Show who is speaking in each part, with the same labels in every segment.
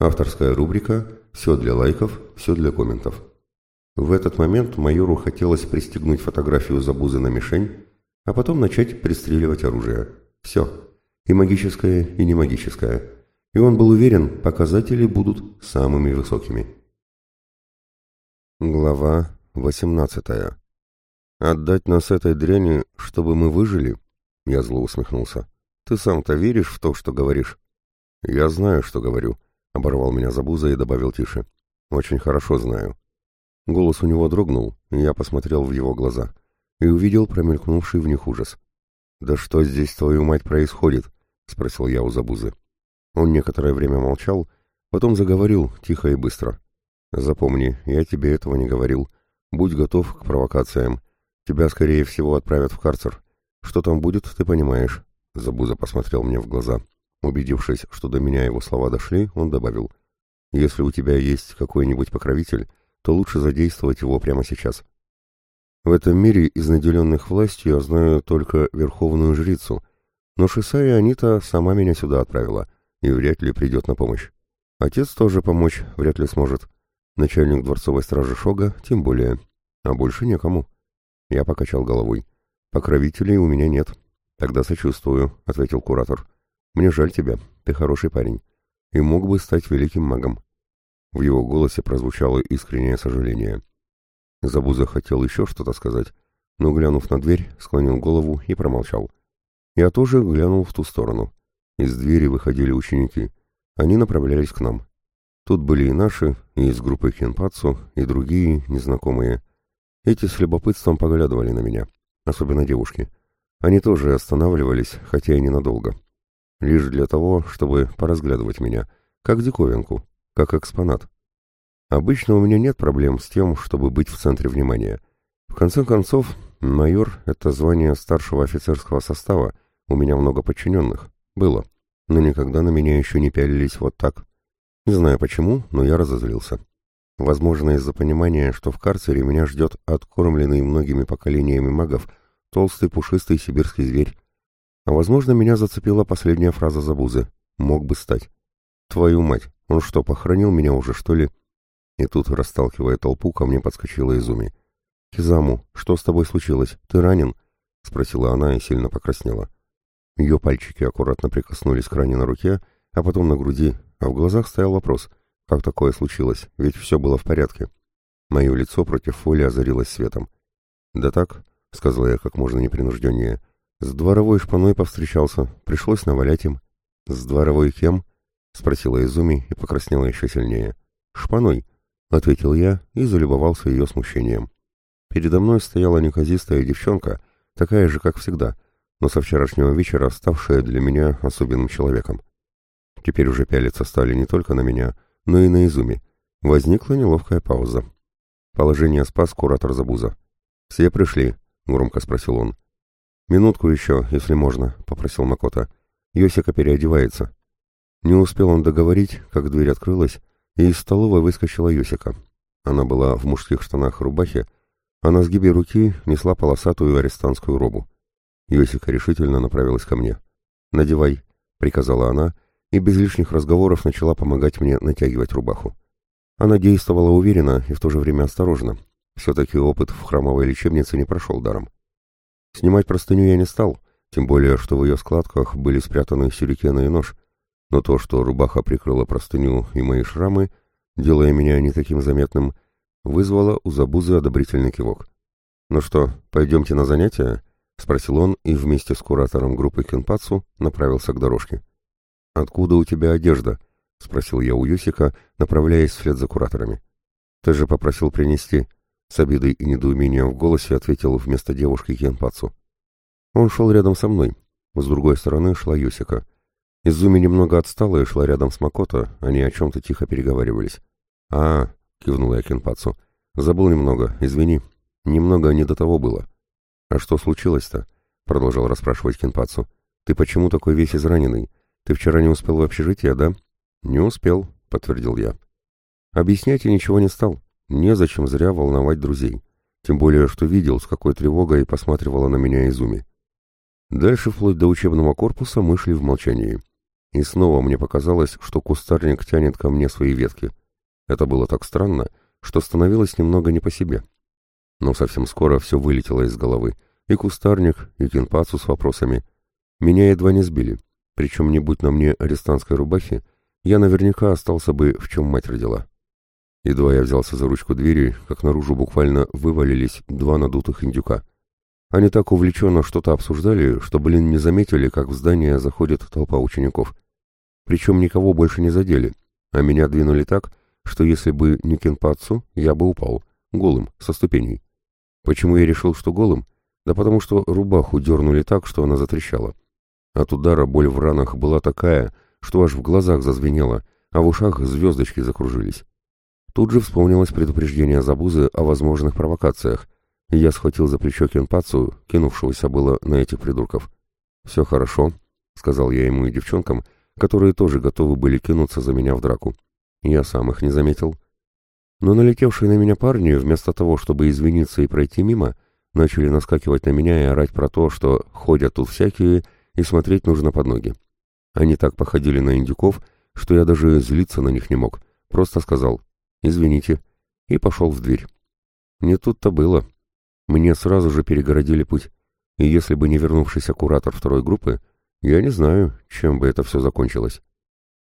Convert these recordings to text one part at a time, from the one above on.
Speaker 1: Авторская рубрика «Все для лайков, все для комментов». В этот момент майору хотелось пристегнуть фотографию Забузы на мишень, а потом начать пристреливать оружие. Все. И магическое, и не магическое. И он был уверен, показатели будут самыми высокими. Глава 18 «Отдать нас этой дряни, чтобы мы выжили?» Я зло усмехнулся. «Ты сам-то веришь в то, что говоришь?» «Я знаю, что говорю», — оборвал меня Забуза и добавил тише. «Очень хорошо знаю. Голос у него дрогнул, и я посмотрел в его глаза и увидел промелькнувший в них ужас. «Да что здесь, твою мать, происходит?» — спросил я у Забузы. Он некоторое время молчал, потом заговорил тихо и быстро. «Запомни, я тебе этого не говорил. Будь готов к провокациям. Тебя, скорее всего, отправят в карцер. Что там будет, ты понимаешь». Забуза посмотрел мне в глаза. Убедившись, что до меня его слова дошли, он добавил. «Если у тебя есть какой-нибудь покровитель, то лучше задействовать его прямо сейчас. В этом мире из наделенных властью я знаю только Верховную Жрицу, но Шисая Анита сама меня сюда отправила и вряд ли придет на помощь. Отец тоже помочь вряд ли сможет. Начальник дворцовой стражи Шога тем более. А больше некому. Я покачал головой. Покровителей у меня нет. Тогда сочувствую, — ответил куратор. Мне жаль тебя, ты хороший парень. И мог бы стать великим магом. В его голосе прозвучало искреннее сожаление. Забуза хотел еще что-то сказать, но, глянув на дверь, склонил голову и промолчал. Я тоже глянул в ту сторону. Из двери выходили ученики. Они направлялись к нам. Тут были и наши, и из группы Хенпацу, и другие, незнакомые. Эти с любопытством поглядывали на меня, особенно девушки. Они тоже останавливались, хотя и ненадолго. Лишь для того, чтобы поразглядывать меня, как диковинку, как экспонат. Обычно у меня нет проблем с тем, чтобы быть в центре внимания. В конце концов, майор — это звание старшего офицерского состава, у меня много подчиненных. Было. Но никогда на меня еще не пялились вот так. Не знаю почему, но я разозлился. Возможно, из-за понимания, что в карцере меня ждет откормленный многими поколениями магов толстый пушистый сибирский зверь. А возможно, меня зацепила последняя фраза Забузы. «Мог бы стать». «Твою мать, он что, похоронил меня уже, что ли?» И тут, расталкивая толпу, ко мне подскочила Изуми. «Кизаму, что с тобой случилось? Ты ранен?» — спросила она и сильно покраснела. Ее пальчики аккуратно прикоснулись к ране на руке, а потом на груди, а в глазах стоял вопрос, как такое случилось, ведь все было в порядке. Мое лицо против фоли озарилось светом. «Да так», — сказала я как можно непринужденнее, — «с дворовой шпаной повстречался, пришлось навалять им». «С дворовой кем?» — спросила Изуми и покраснела еще сильнее. «Шпаной», — ответил я и залюбовался ее смущением. Передо мной стояла неказистая девчонка, такая же, как всегда, но со вчерашнего вечера ставшая для меня особенным человеком. Теперь уже пялиться стали не только на меня, но и на Изуми. Возникла неловкая пауза. Положение спас куратор Забуза. «Все пришли?» — громко спросил он. «Минутку еще, если можно», — попросил Макота. «Йосика переодевается». Не успел он договорить, как дверь открылась, и из столовой выскочила Йосика. Она была в мужских штанах рубахе, а на сгибе руки несла полосатую арестантскую робу. Йосика решительно направилась ко мне. «Надевай», — приказала она, и без лишних разговоров начала помогать мне натягивать рубаху. Она действовала уверенно и в то же время осторожно. Все-таки опыт в храмовой лечебнице не прошел даром. Снимать простыню я не стал, тем более, что в ее складках были спрятаны сюрикены и нож — но то, что рубаха прикрыла простыню и мои шрамы, делая меня не таким заметным, вызвало у Забузы одобрительный кивок. «Ну что, пойдемте на занятия?» — спросил он и вместе с куратором группы Кенпацу направился к дорожке. «Откуда у тебя одежда?» — спросил я у Юсика, направляясь вслед за кураторами. «Ты же попросил принести». С обидой и недоумением в голосе ответил вместо девушки Кенпацу. Он шел рядом со мной. С другой стороны шла Юсика — Изуми немного отстала и шла рядом с Макото, они о чем-то тихо переговаривались. «А, — кивнул я Кенпацу, — забыл немного, извини. Немного не до того было». «А что случилось-то?» — продолжал расспрашивать Кенпацу. «Ты почему такой весь израненный? Ты вчера не успел в общежитие, да?» «Не успел», — подтвердил я. Объяснять я ничего не стал. Незачем зря волновать друзей. Тем более, что видел, с какой тревогой посматривала на меня Изуми. Дальше, вплоть до учебного корпуса, мы шли в молчании. и снова мне показалось, что кустарник тянет ко мне свои ветки. Это было так странно, что становилось немного не по себе. Но совсем скоро все вылетело из головы. И кустарник, и кинпацу с вопросами. Меня едва не сбили. Причем не будь на мне арестантской рубахи, я наверняка остался бы, в чем мать родила. Едва я взялся за ручку двери, как наружу буквально вывалились два надутых индюка. Они так увлеченно что-то обсуждали, что, блин, не заметили, как в здание заходит толпа учеников. Причем никого больше не задели, а меня двинули так, что если бы не Кенпацу, я бы упал, голым, со ступеней. Почему я решил, что голым? Да потому что рубаху дернули так, что она затрещала. От удара боль в ранах была такая, что аж в глазах зазвенело, а в ушах звездочки закружились. Тут же вспомнилось предупреждение Забузы о возможных провокациях, и я схватил за плечо Кенпацу, кинувшегося было на этих придурков. «Все хорошо», — сказал я ему и девчонкам, которые тоже готовы были кинуться за меня в драку. Я сам их не заметил. Но налетевшие на меня парни, вместо того, чтобы извиниться и пройти мимо, начали наскакивать на меня и орать про то, что ходят тут всякие, и смотреть нужно под ноги. Они так походили на индюков, что я даже злиться на них не мог. Просто сказал «Извините» и пошел в дверь. Не тут-то было. Мне сразу же перегородили путь. И если бы не вернувшийся куратор второй группы, я не знаю, чем бы это все закончилось.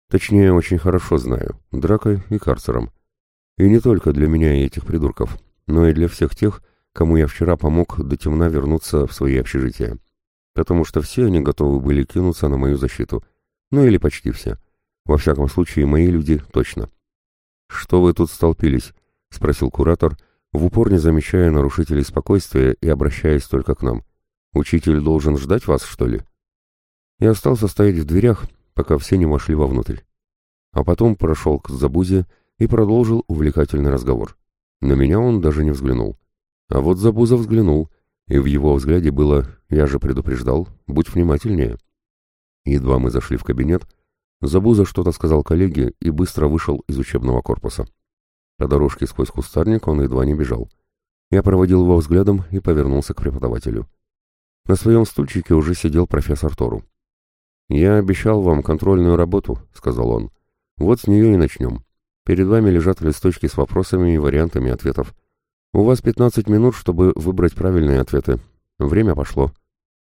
Speaker 1: Точнее, очень хорошо знаю. Дракой и карцером. И не только для меня и этих придурков, но и для всех тех, кому я вчера помог до темна вернуться в свои общежития. Потому что все они готовы были кинуться на мою защиту. Ну или почти все. Во всяком случае, мои люди точно. «Что вы тут столпились?» — спросил куратор, в упор не замечая нарушителей спокойствия и обращаясь только к нам. «Учитель должен ждать вас, что ли?» Я остался стоять в дверях, пока все не вошли вовнутрь. А потом прошел к Забузе и продолжил увлекательный разговор. На меня он даже не взглянул. А вот Забуза взглянул, и в его взгляде было «я же предупреждал, будь внимательнее». Едва мы зашли в кабинет, Забуза что-то сказал коллеге и быстро вышел из учебного корпуса. По дорожке сквозь кустарник он едва не бежал. Я проводил его взглядом и повернулся к преподавателю. На своем стульчике уже сидел профессор Тору. «Я обещал вам контрольную работу», — сказал он. «Вот с нее и начнем. Перед вами лежат листочки с вопросами и вариантами ответов. У вас 15 минут, чтобы выбрать правильные ответы. Время пошло».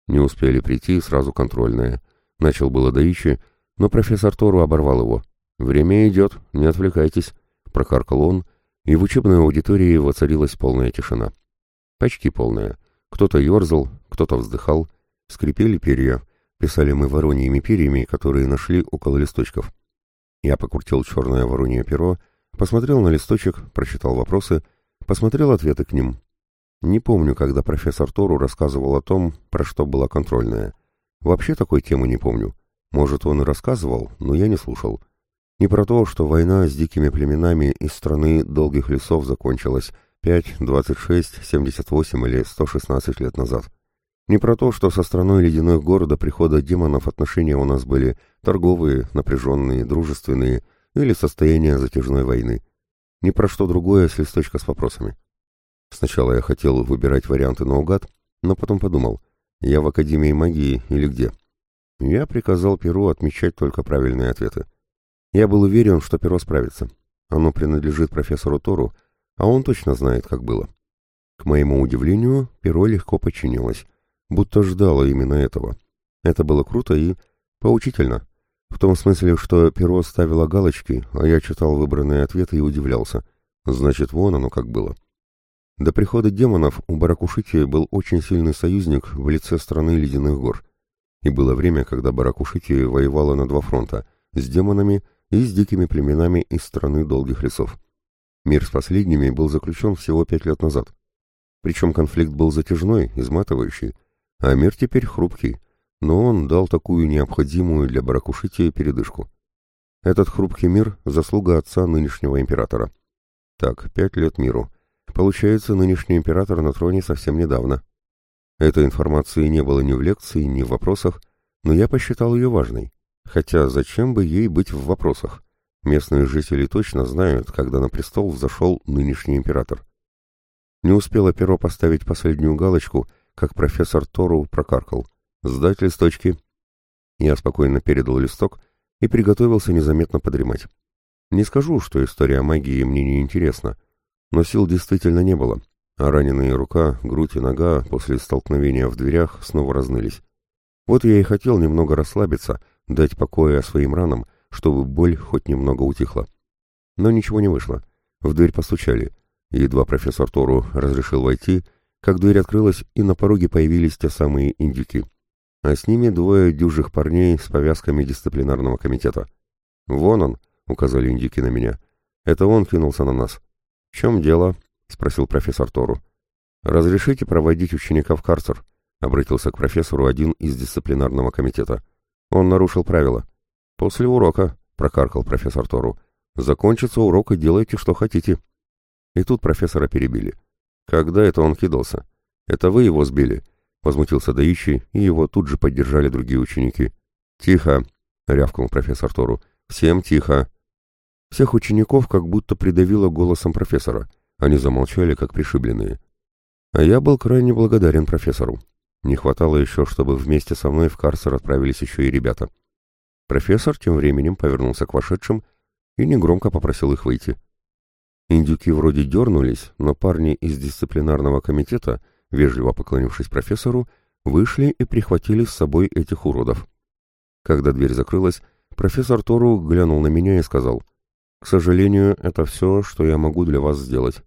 Speaker 1: Не успели прийти, сразу контрольная. Начал было Даичи, но профессор Тору оборвал его. «Время идет, не отвлекайтесь», — прокаркал он, и в учебной аудитории воцарилась полная тишина. Почти полная. Кто-то ерзал, кто-то вздыхал, скрипели перья, Писали мы вороньими перьями, которые нашли около листочков. Я покрутил черное воронье перо, посмотрел на листочек, прочитал вопросы, посмотрел ответы к ним. Не помню, когда профессор Тору рассказывал о том, про что была контрольная. Вообще такой темы не помню. Может, он и рассказывал, но я не слушал. Не про то, что война с дикими племенами из страны долгих лесов закончилась 5, 26, 78 или 116 лет назад. Не про то, что со страной ледяных гор до прихода демонов отношения у нас были торговые, напряженные, дружественные или состояние затяжной войны. Не про что другое с листочка с вопросами. Сначала я хотел выбирать варианты наугад, но потом подумал, я в Академии магии или где? Я приказал Перу отмечать только правильные ответы. Я был уверен, что Перо справится. Оно принадлежит профессору Тору, а он точно знает, как было. К моему удивлению, Перо легко подчинилось будто ждала именно этого. Это было круто и поучительно. В том смысле, что перо ставило галочки, а я читал выбранные ответы и удивлялся. Значит, вон оно как было. До прихода демонов у Баракушити был очень сильный союзник в лице страны Ледяных гор. И было время, когда Баракушити воевала на два фронта — с демонами и с дикими племенами из страны Долгих лесов. Мир с последними был заключен всего пять лет назад. Причем конфликт был затяжной, изматывающий, а мир теперь хрупкий, но он дал такую необходимую для Баракушити передышку. Этот хрупкий мир — заслуга отца нынешнего императора. Так, пять лет миру. Получается, нынешний император на троне совсем недавно. Этой информации не было ни в лекции, ни в вопросах, но я посчитал ее важной. Хотя зачем бы ей быть в вопросах? Местные жители точно знают, когда на престол взошел нынешний император. Не успело перо поставить последнюю галочку, как профессор Тору прокаркал. «Сдать листочки». Я спокойно передал листок и приготовился незаметно подремать. Не скажу, что история магии мне не интересна, но сил действительно не было, а раненые рука, грудь и нога после столкновения в дверях снова разнылись. Вот я и хотел немного расслабиться, дать покоя своим ранам, чтобы боль хоть немного утихла. Но ничего не вышло. В дверь постучали. Едва профессор Тору разрешил войти, как дверь открылась, и на пороге появились те самые индюки. А с ними двое дюжих парней с повязками дисциплинарного комитета. «Вон он», — указали индюки на меня. «Это он кинулся на нас». «В чем дело?» — спросил профессор Тору. «Разрешите проводить ученика в карцер?» — обратился к профессору один из дисциплинарного комитета. «Он нарушил правила». «После урока», — прокаркал профессор Тору. «Закончится урок и делайте, что хотите». И тут профессора перебили. «Когда это он кидался? Это вы его сбили?» — возмутился Даичи, и его тут же поддержали другие ученики. «Тихо!» — рявкнул профессор Тору. «Всем тихо!» Всех учеников как будто придавило голосом профессора. Они замолчали, как пришибленные. А я был крайне благодарен профессору. Не хватало еще, чтобы вместе со мной в карцер отправились еще и ребята. Профессор тем временем повернулся к вошедшим и негромко попросил их выйти. Индюки вроде дернулись, но парни из дисциплинарного комитета, вежливо поклонившись профессору, вышли и прихватили с собой этих уродов. Когда дверь закрылась, профессор Тору глянул на меня и сказал, «К сожалению, это все, что я могу для вас сделать».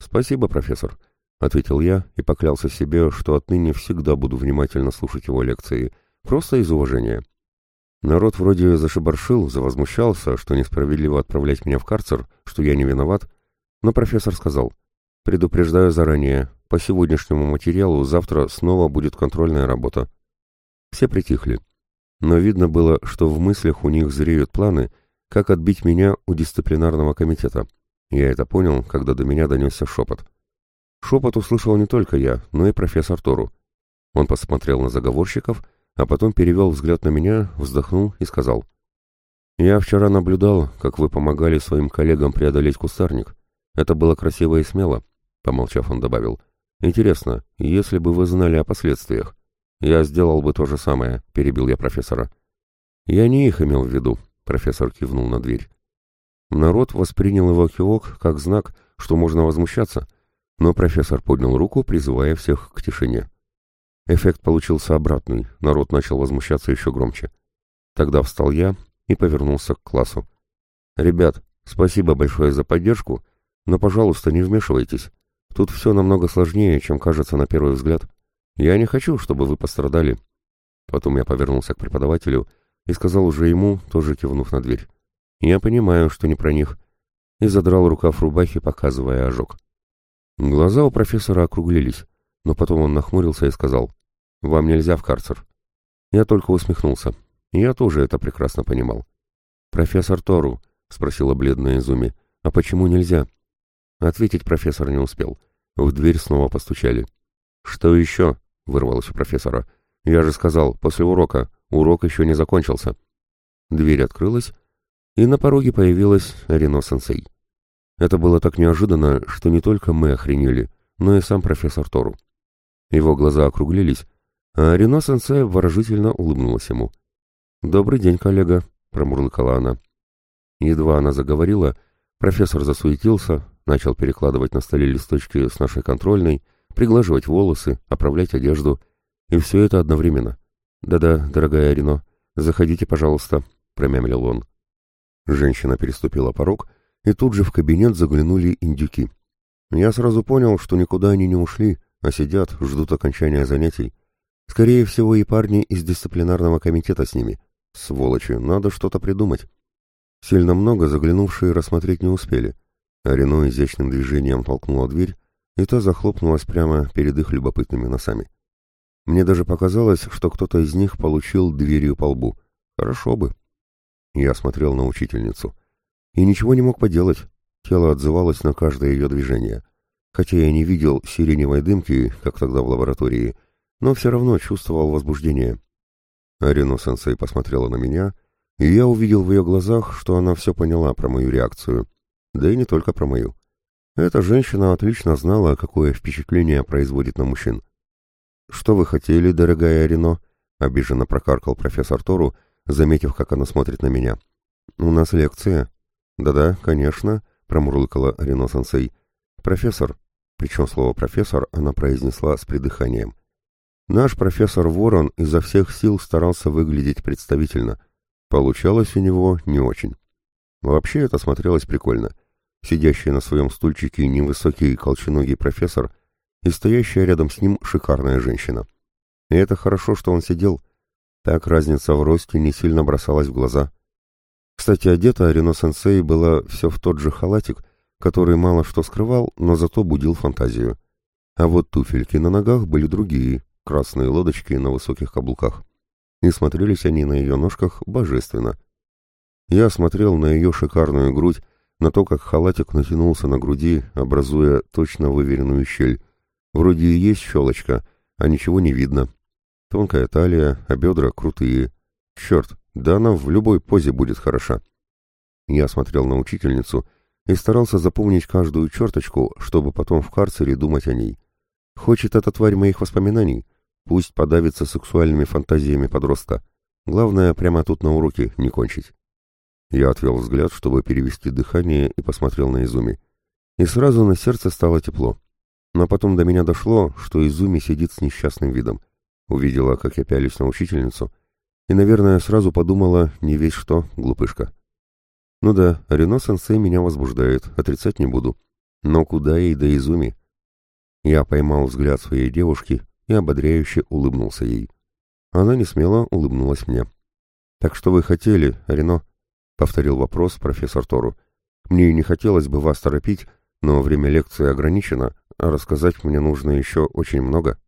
Speaker 1: «Спасибо, профессор», — ответил я и поклялся себе, что отныне всегда буду внимательно слушать его лекции, просто из уважения. Народ вроде зашибаршил, завозмущался, что несправедливо отправлять меня в карцер, что я не виноват, но профессор сказал, «Предупреждаю заранее, по сегодняшнему материалу завтра снова будет контрольная работа». Все притихли, но видно было, что в мыслях у них зреют планы, как отбить меня у дисциплинарного комитета. Я это понял, когда до меня донесся шепот. Шепот услышал не только я, но и профессор Тору. Он посмотрел на заговорщиков, а потом перевел взгляд на меня, вздохнул и сказал. «Я вчера наблюдал, как вы помогали своим коллегам преодолеть кустарник. Это было красиво и смело», — помолчав, он добавил. «Интересно, если бы вы знали о последствиях?» «Я сделал бы то же самое», — перебил я профессора. «Я не их имел в виду», — профессор кивнул на дверь. Народ воспринял его кивок как знак, что можно возмущаться — но профессор поднял руку, призывая всех к тишине. Эффект получился обратный, народ начал возмущаться еще громче. Тогда встал я и повернулся к классу. «Ребят, спасибо большое за поддержку, но, пожалуйста, не вмешивайтесь. Тут все намного сложнее, чем кажется на первый взгляд. Я не хочу, чтобы вы пострадали». Потом я повернулся к преподавателю и сказал уже ему, тоже кивнув на дверь. «Я понимаю, что не про них», и задрал рукав рубахи, показывая ожог. Глаза у профессора округлились, но потом он нахмурился и сказал, «Вам нельзя в карцер». Я только усмехнулся. Я тоже это прекрасно понимал. «Профессор Тору», — спросила бледная Изуми, — «а почему нельзя?» Ответить профессор не успел. В дверь снова постучали. «Что еще?» — вырвалось у профессора. «Я же сказал, после урока. Урок еще не закончился». Дверь открылась, и на пороге появилась Рено-сенсей. Это было так неожиданно, что не только мы охренели, но и сам профессор Тору. Его глаза округлились, а Рено Сенсей выражительно улыбнулась ему. «Добрый день, коллега», — промурлыкала она. Едва она заговорила, профессор засуетился, начал перекладывать на столе листочки с нашей контрольной, приглаживать волосы, оправлять одежду, и все это одновременно. «Да-да, дорогая Рено, заходите, пожалуйста», — промямлил он. Женщина переступила порог — и тут же в кабинет заглянули индюки. Я сразу понял, что никуда они не ушли, а сидят, ждут окончания занятий. Скорее всего, и парни из дисциплинарного комитета с ними. Сволочи, надо что-то придумать. Сильно много заглянувшие рассмотреть не успели. А Рено изящным движением толкнула дверь, и та захлопнулась прямо перед их любопытными носами. Мне даже показалось, что кто-то из них получил дверью по лбу. Хорошо бы. Я смотрел на учительницу и ничего не мог поделать. Тело отзывалось на каждое ее движение. Хотя я не видел сиреневой дымки, как тогда в лаборатории, но все равно чувствовал возбуждение. Арино-сенсей посмотрела на меня, и я увидел в ее глазах, что она все поняла про мою реакцию. Да и не только про мою. Эта женщина отлично знала, какое впечатление производит на мужчин. «Что вы хотели, дорогая Арино?» — обиженно прокаркал профессор Тору, заметив, как она смотрит на меня. «У нас лекция». «Да-да, конечно», — промурлыкала Рено-сенсей. «Профессор». Причем слово «профессор» она произнесла с придыханием. Наш профессор Ворон изо всех сил старался выглядеть представительно. Получалось у него не очень. Вообще это смотрелось прикольно. Сидящий на своем стульчике невысокий колченогий профессор и стоящая рядом с ним шикарная женщина. И это хорошо, что он сидел. Так разница в росте не сильно бросалась в глаза. Кстати, одета Рено-сенсей была все в тот же халатик, который мало что скрывал, но зато будил фантазию. А вот туфельки на ногах были другие, красные лодочки на высоких каблуках. И смотрелись они на ее ножках божественно. Я смотрел на ее шикарную грудь, на то, как халатик натянулся на груди, образуя точно выверенную щель. Вроде и есть щелочка, а ничего не видно. Тонкая талия, а бедра крутые. Черт, да она в любой позе будет хороша. Я смотрел на учительницу и старался запомнить каждую черточку, чтобы потом в карцере думать о ней. Хочет эта тварь моих воспоминаний? Пусть подавится сексуальными фантазиями подростка. Главное, прямо тут на уроке не кончить. Я отвел взгляд, чтобы перевести дыхание, и посмотрел на Изуми. И сразу на сердце стало тепло. Но потом до меня дошло, что Изуми сидит с несчастным видом. Увидела, как я пялюсь на учительницу, и, наверное, сразу подумала, не весь что, глупышка. Ну да, Рено-сенсей меня возбуждает, отрицать не буду. Но куда ей до Изуми? Я поймал взгляд своей девушки и ободряюще улыбнулся ей. Она не смело улыбнулась мне. «Так что вы хотели, Рено?» — повторил вопрос профессор Тору. «Мне не хотелось бы вас торопить, но время лекции ограничено, а рассказать мне нужно еще очень много».